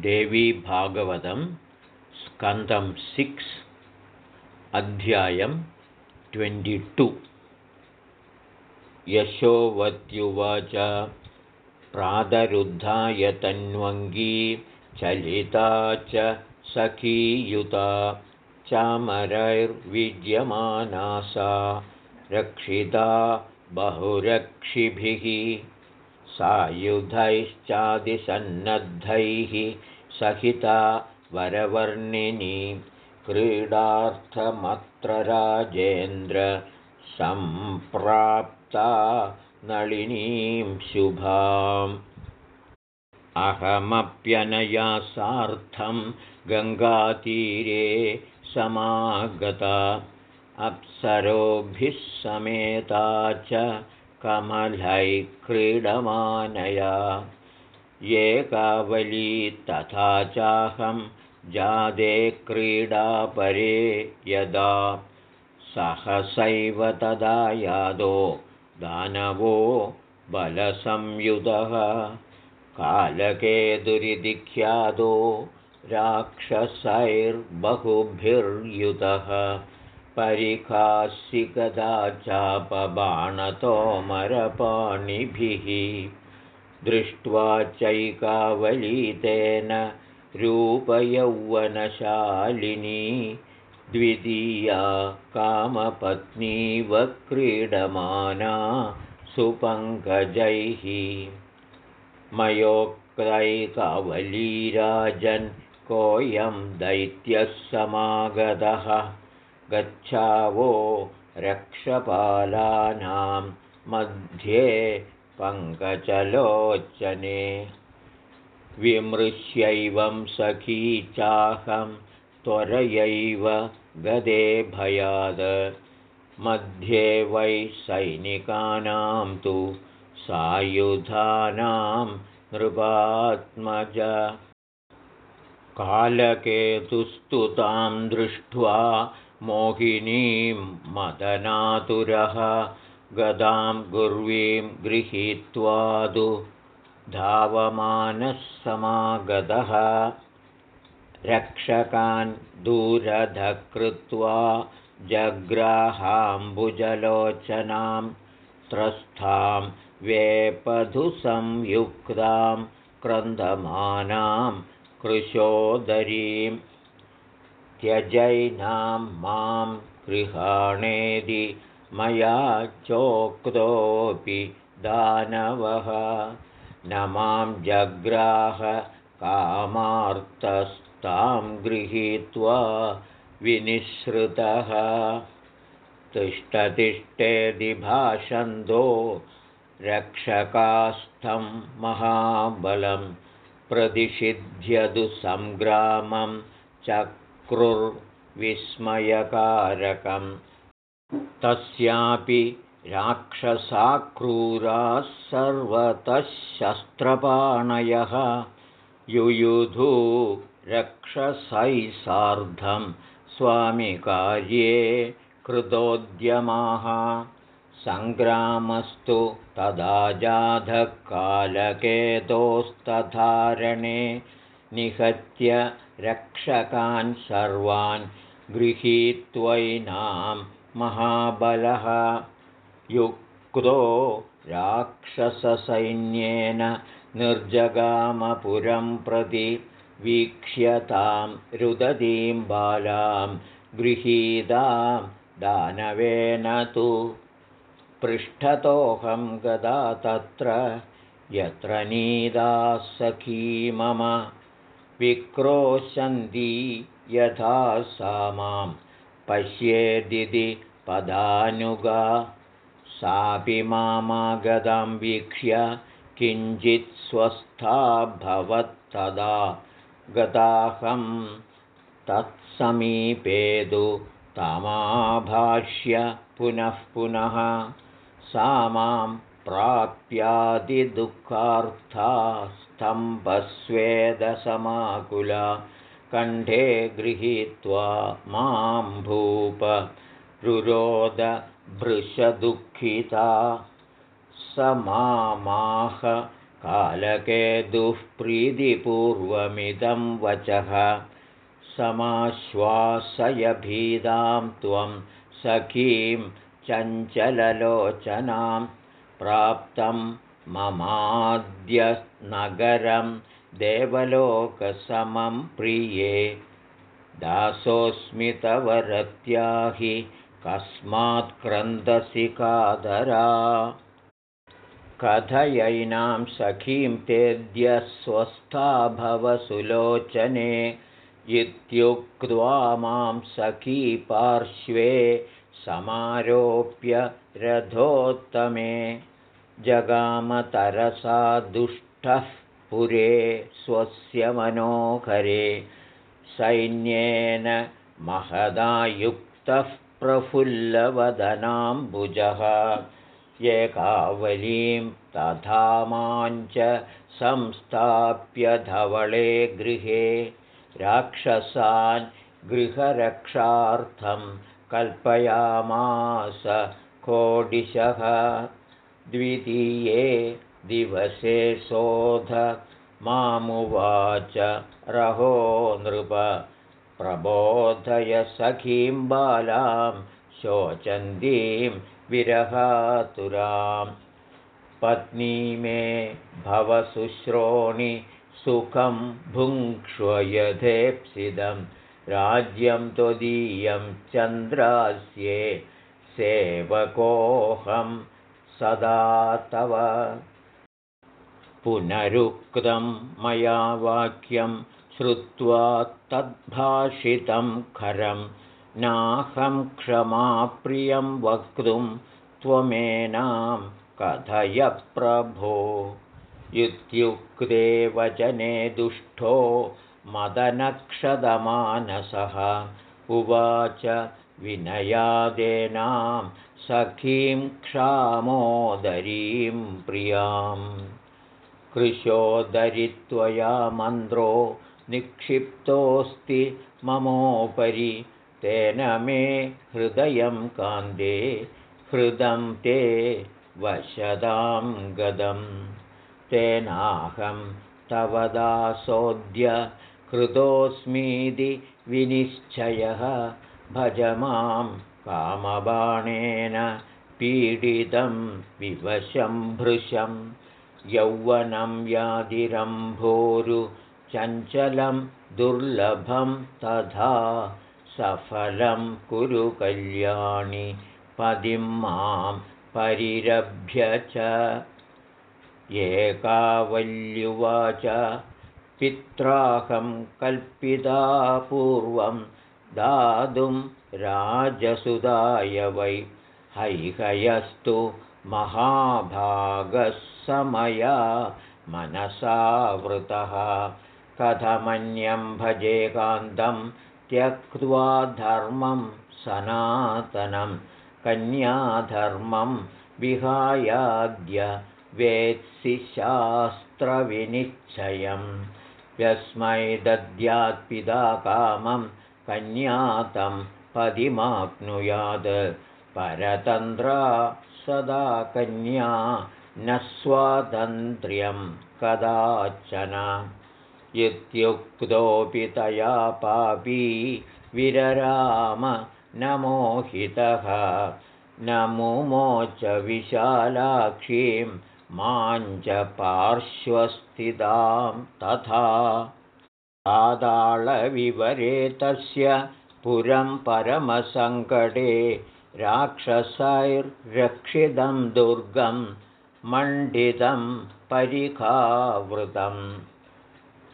देवीभागवतं स्कन्दं सिक्स् अध्यायं ट्वेण्टिटु यशोवत्युवाच प्रातरुद्धाय तन्वङ्गी चलिता च सखीयुता चामरैर्विद्यमाना सा रक्षिता बहुरक्षिभिः सायुधैश्चादिसन्नद्धैः सहिता वरवर्णिनी क्रीडार्थमत्र राजेन्द्र सम्प्राप्ता नलिनीं शुभाम्। अहमप्यनया सार्धं गङ्गातीरे समागता। अप्सरोभिः समेता च कमलैः क्रीडमानया एकावली तथा चाहं जादे क्रीडापरे यदा सहसैव तदा यादो दानवो बलसंयुधः। कालके दुरिधिख्यादो राक्षसैर्बहुभिर्युतः परिखासिगदा चापबाणतोमरपाणिभिः दृष्ट्वा चैकावलीतेन रूपयौवनशालिनी द्वितीया कामपत्नीव क्रीडमाना सुपङ्कजैः। मयोक्तैकावलीराजन् कोऽयं दैत्यः समागतः गच्छावो रक्षपालानां मध्ये पङ्कजलोचने। विमृश्यैवं सखी चाहं त्वरयैव गदे भयाद। मध्ये वै सैनिकानां तु सायुधानां नृपात्मज। कालकेतुस्तुतां दृष्ट्वा मोहिनीं मदनातुरः गदां गुर्वीं गृहीत्वादु धावमानः समागतः रक्षकान् दूरधकृत्वा जग्राहाम्बुजलोचनां त्रस्थां वेपधुसंयुक्तां क्रन्दमानां कृशोदरीं त्यजैनां मां गृहाणेदि मया चोक्तोऽपि दानवः। न मां जग्राह कामार्तस्तां गृहीत्वा विनिःसृतः। तिष्ठतिष्ठेदि भाषन्तो रक्षकास्थं महाबलं प्रतिषिध्यदुसङ्ग्रामं चक्रुर्विस्मयकारकं तस्यापि राक्षसाक्रूराः सर्वतः शस्त्रपाणयः। युयुधु रक्षसैः सार्धं स्वामिकार्ये कृतोद्यमाः। सङ्ग्रामस्तु तदा जाधकालकेतोस्तथारणे निहत्य रक्षकान् सर्वान् गृहीत्वैनां महाबलः। युक्तो राक्षससैन्येन निर्जगामपुरं प्रति वीक्ष्यतां रुदतीं बालां गृहीतां दानवेन तु। पृष्ठतोऽहं गदा तत्र यत्र नीदा सखी मम विक्रोशन्ती यथा सा मां। पश्येदिति पदानुगा। सापि मामागदां वीक्ष्य किञ्चित् स्वस्था भवत्तदा। गदाहं तत्समीपेदु तमाभाष्य पुनः पुनः सा मां प्राप्यादिदुःखार्था स्तम्भस्वेदसमाकुला कण्ठे गृहीत्वा मां भूप रुरोदभृशदुःखिता स मामाह कालकेतुः प्रीतिपूर्वमिदं वचः समाश्वासयभीदां त्वं सखीं चञ्चललोचनां प्राप्तं ममाद्यनगरं देवलोकसमं प्रिये। दासोऽस्मितवरत्याहि कस्मात् क्रन्दसि कादरा। कथयैनां सखीं तेद्य स्वस्था भव सुलोचने। इत्युक्त्वा मां सखी पार्श्वे समारोप्य रथोत्तमे जगामतरसा दुष्टः पुरे स्वस्य मनोहरे सैन्येन महदायुक्तः प्रफुल्लवदनाम्बुजः। एकावलीं तथा माञ्च संस्थाप्य धवळे गृहे राक्षसान् गृहरक्षार्थं कल्पयामास कोडिशः द्वितीये दिवसे शोध मामुवाच रहो नृप। प्रबोधय सखीं बालां शोचन्तीं विरहातुरां। पत्नी मे भवशुश्रोणि सुखं भुङ्क्ष्वयथेप्सिदं राज्यं त्वदीयं चन्द्रास्ये सेवकोऽहं सदा तव। पुनरुक्तं मया वाक्यं श्रुत्वा तद्भाषितं खरं नाहं क्षमाप्रियं वक्तुं त्वमेनां कथय प्रभो इत्युक्ते वचने दुष्टो मदनक्षदमानसः। उवाच विनयादेनां सखीं क्षामोदरीं प्रियाम् कृशोदरित्वया मन्द्रो निक्षिप्तोऽस्ति ममोपरि। तेन मे हृदयं कान्ते हृदं ते वशदां गदम्। तेनाहं तव दासोऽद्य कृतोऽस्मीति विनिश्चयः। भज मां कामबाणेन पीडितं विवशं भृशं यौवनं व्याधिरम्भोरु चञ्चलं दुर्लभं तथा सफलं कुरु कल्याणि पदिं मां परिरभ्य च। एकावल्युवाच पित्राहं कल्पिता पूर्वं दातुं राजसुदाय वै हैहयस्तु महाभागः समया मनसावृतः। कथमन्यं भजेकान्तं त्यक्त्वा धर्मं सनातनं। कन्याधर्मं विहायाद्य वेत्सि शास्त्रविनिश्चयं यस्मै दद्यात्पिता कामं कन्यातं पदिमाप्नुयात्। परतन्त्रा सदा कन्या न स्वातन्त्र्यं कदाचन। इत्युक्तोऽपि तया पापी विरराम न मोहितः। न मुमोच विशालाक्षीं माञ्च पार्श्वस्थितां तथा पादाळविवरे तस्य पुरं परमसङ्कटे राक्षसैर्रक्षितं दुर्गं मण्डितं परिखावृतं।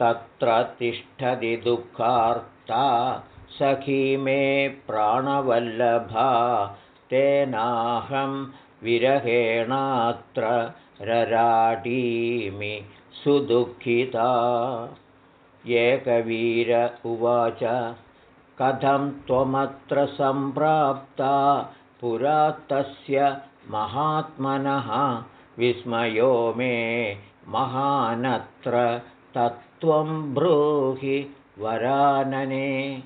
तत्र तिष्ठति दुःखार्ता सखी मे प्राणवल्लभा तेनाहं विरहेणात्र रराटीमि सुदुःखिता एकवीर उवाच कथं त्वमत्र सम्प्राप्ता पुरा तस्य महात्मनः विस्मयो मे महानत्र तत्त्वं ब्रूहि वरानने।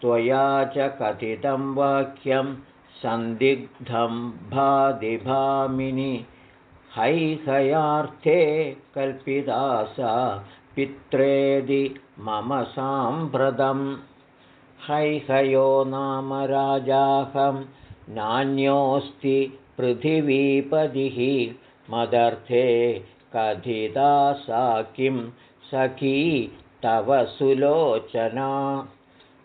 त्वया च कथितं वाक्यं सन्दिग्धं भादिभामिनि हैहयार्थे कल्पिता सा पित्रेदि मम साम्प्रतम् हैहयो नाम राजाहं। नान्योऽस्ति पृथिवीपतिः मदर्थे कथिता सा किं? सखी तव सुलोचना।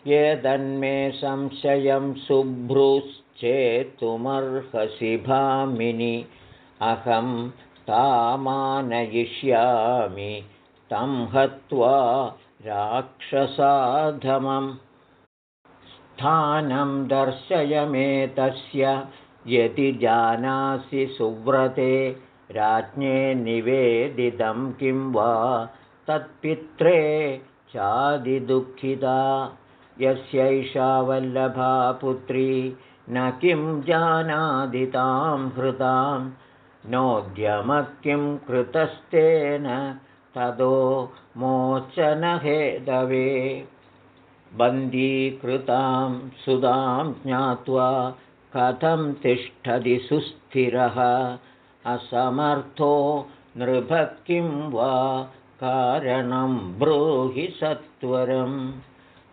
यदन्मे संशयं शुभ्रुश्चेतुमर्हसि भामिनि। अहं तामानयिष्यामि तं हत्वा राक्षसाधमम् स्थानं दर्शयमेतस्य यदि जानासि सुव्रते राज्ञे निवेदितं किं वा तत्पित्रे चादिदुःखिता। यस्यैषा वल्लभा पुत्री न किं जानादितां हृतां नोद्यमः किं कृतस्तेन ततो मोचनहेदवे बन्दीकृतां सुधां ज्ञात्वा कथं तिष्ठति सुस्थिरः? असमर्थो नृभः किं वा? कारणं ब्रूहि सत्वरं।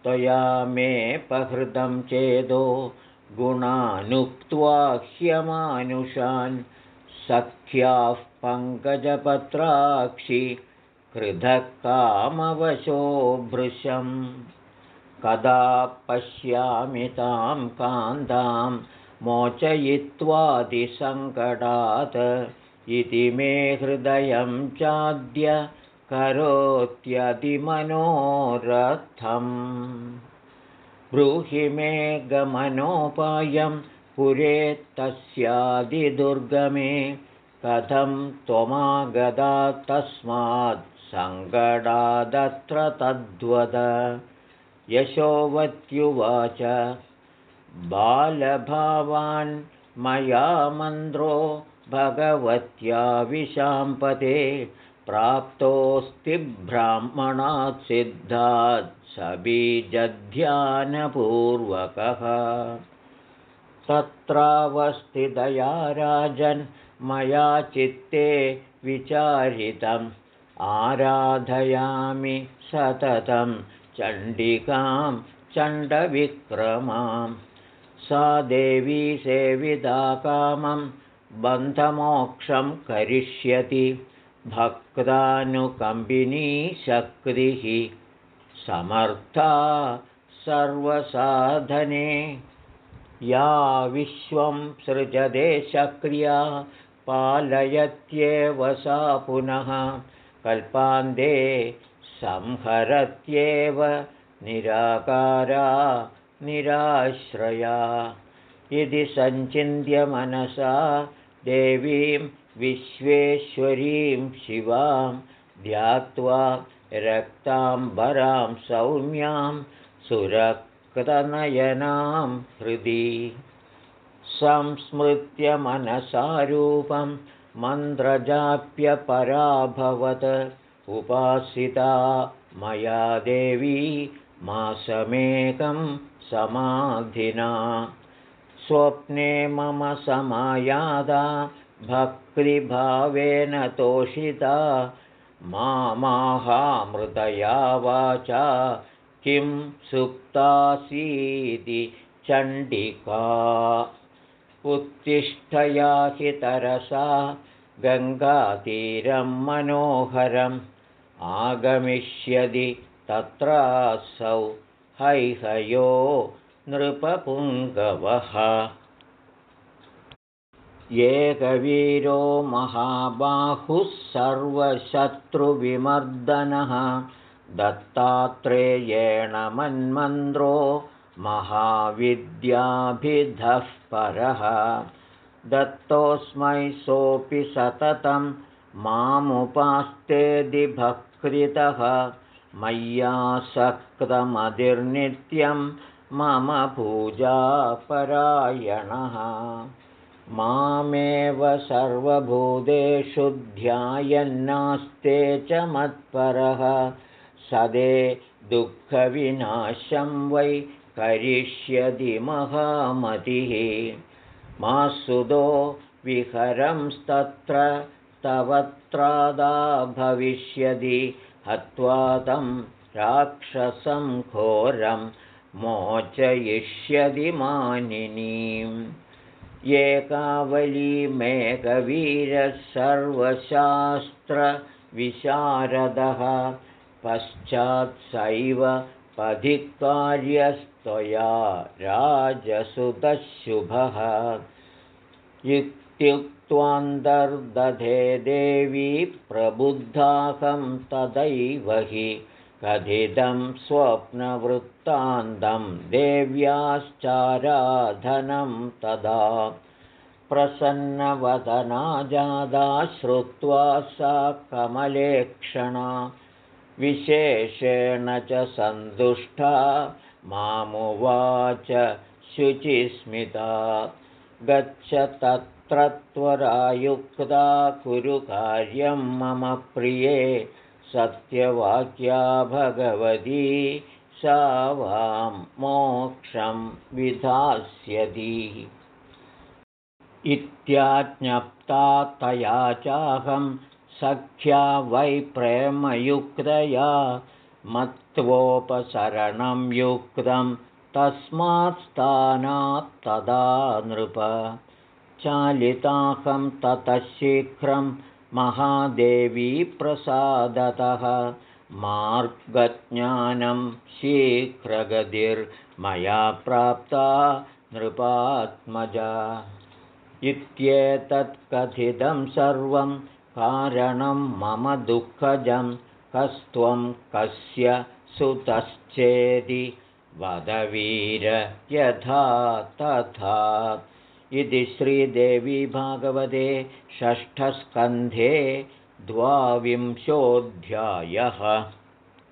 त्वया मेऽपहृतं चेदो गुणानुक्त्वा ह्यमानुषान्। सख्याः पङ्कजपत्राक्षि कृधः कामवशो भृशम् कदा पश्यामि तां कान्तां मोचयित्वादिसङ्कटात्। इति मे हृदयं चाद्य करोत्यधिमनोरथम्। ब्रूहि मे गमनोपायं पुरे तस्यादिदुर्गमे कथं त्वमागदा तस्मात् सङ्कटादत्र तद्वद यशोवत्युवाच बालभावान् मया मन्द्रो भगवत्या विशाम्पते प्राप्तोऽस्ति ब्राह्मणात् सिद्धात् सबीजध्यानपूर्वकः। तत्रावस्थितया राजन् मया चित्ते विचारितम् आराधयामि सततं चण्डिकां चण्डविक्रमां। सा देवी सेविदा कामं बन्धमोक्षं करिष्यति भक्तानुकम्बिनी शक्तिः समर्था सर्वसाधने। या विश्वं सृजते शक्रिया पालयत्येव सा पुनः कल्पान्ते संहरत्येव निराकारा निराश्रया। इति सञ्चिन्त्यमनसा देवीं विश्वेश्वरीं शिवां ध्यात्वा रक्ताम्बरां सौम्यां सुरक्तनयनां हृदि। संस्मृत्य मनसारूपं मन्त्रजाप्यपराभवत्। उपासिता मया देवी मासमेकं समाधिना। स्वप्ने मम समायादा भक्तिभावेन तोषिता। मामाहामृतया वाचा किं सुप्तासीति चण्डिका उत्तिष्ठया हि तरसा गङ्गातीरं मनोहरम् आगमिष्यति तत्रासौ। हैहयो नृपपुङ्गवः। एकवीरो महाबाहुः सर्वशत्रुविमर्दनः। दत्तात्रेयेण मन्मन्द्रो महाविद्याभिधः परः। दत्तोऽस्मै सोऽपि सततं मामुपास्तेदिभक्तितः मय्यासक्तमधिर्नित्यं मम पूजापरायणः। मामेव सर्वभूतेषु ध्यायन्नास्ते च मत्परः। सदे दुःखविनाशं वै करिष्यति महामतिः मासुदो विहरंस्तत्र स्तवत्रादा भविष्यति हत्वा तं राक्षसं घोरं मोचयिष्यति मानिनीम् एकावलीमेकवीरः सर्वशास्त्रविशारदः पश्चात्सैव पथिकार्यस्त्वया राजसुतशुभः। इत्युक्त्वान्तर्दधे देवी प्रबुद्धाहं तदैव हि कथितं स्वप्नवृत्तान्तं देव्याश्चाराधनं तदा प्रसन्नवदना जादा श्रुत्वा सा कमलेक्षणा विशेषेण च सन्तुष्टा मामुवाच शुचिस्मिता। गच्छ तत्र त्वरायुक्ता कुरु कार्यं मम प्रिये। सत्यवाक्या भगवती सा वां मोक्षं विधास्यति। इत्याज्ञप्ता तया चाहं सख्या वै प्रेमयुक्तया मत्वोपसरणं युक्तं तस्मात् स्थानात् तदा नृप। चालिताहं ततः शीघ्रं महादेवीप्रसादतः मार्गज्ञानं शीघ्रगतिर्मया प्राप्ता नृपात्मजा। इत्येतत्कथितं सर्वं कारणं मम दुःखजं कस्त्वं कस्य सुतश्चेदि वदवीर यथा तथा। इति श्रीदेवी भागवते षष्ठस्कन्धे द्वाविंशोऽध्यायः